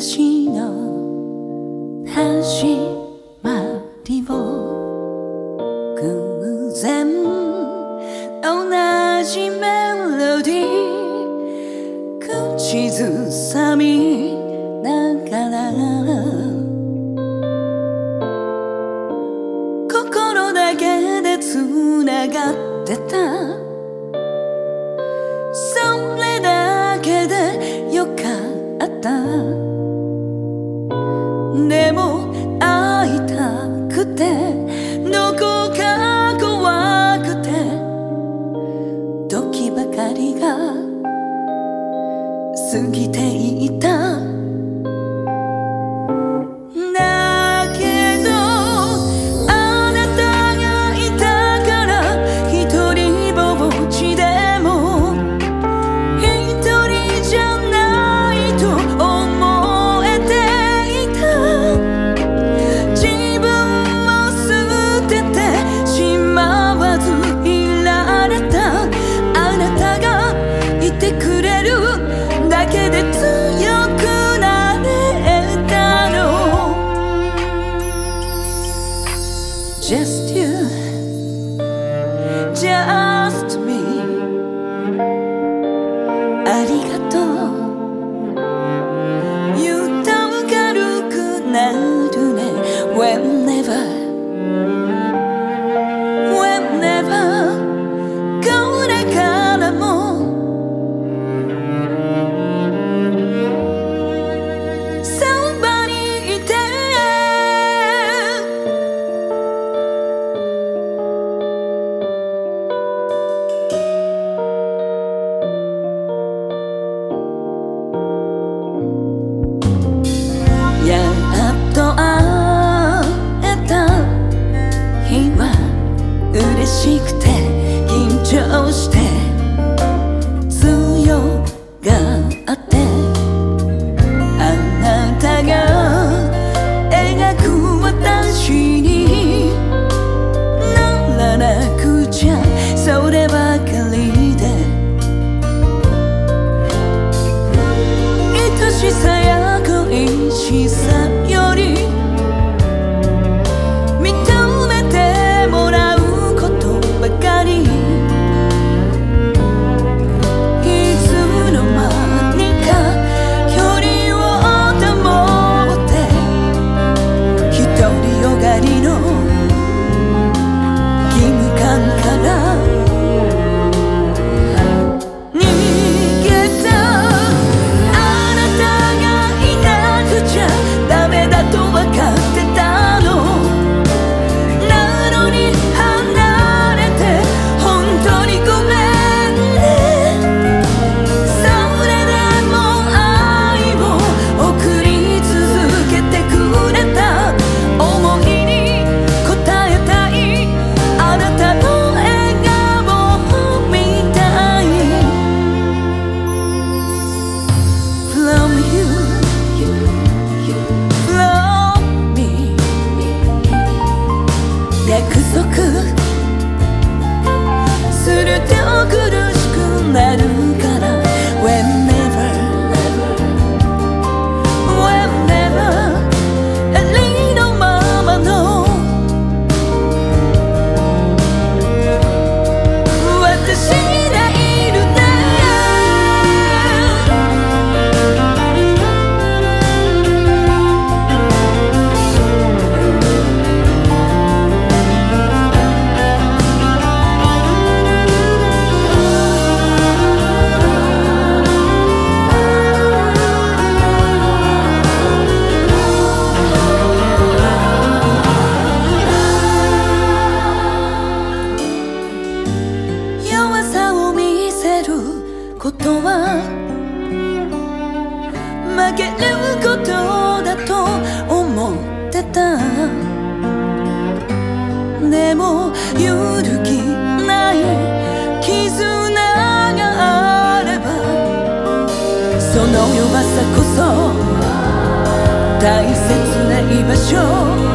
私の始まりを偶然同じメロディー口ずさみながら心だけでつながってた哦。束。すると苦しくなる。負けることだと思ってた。でも揺るぎない絆があればその弱さこそ大切な居場所。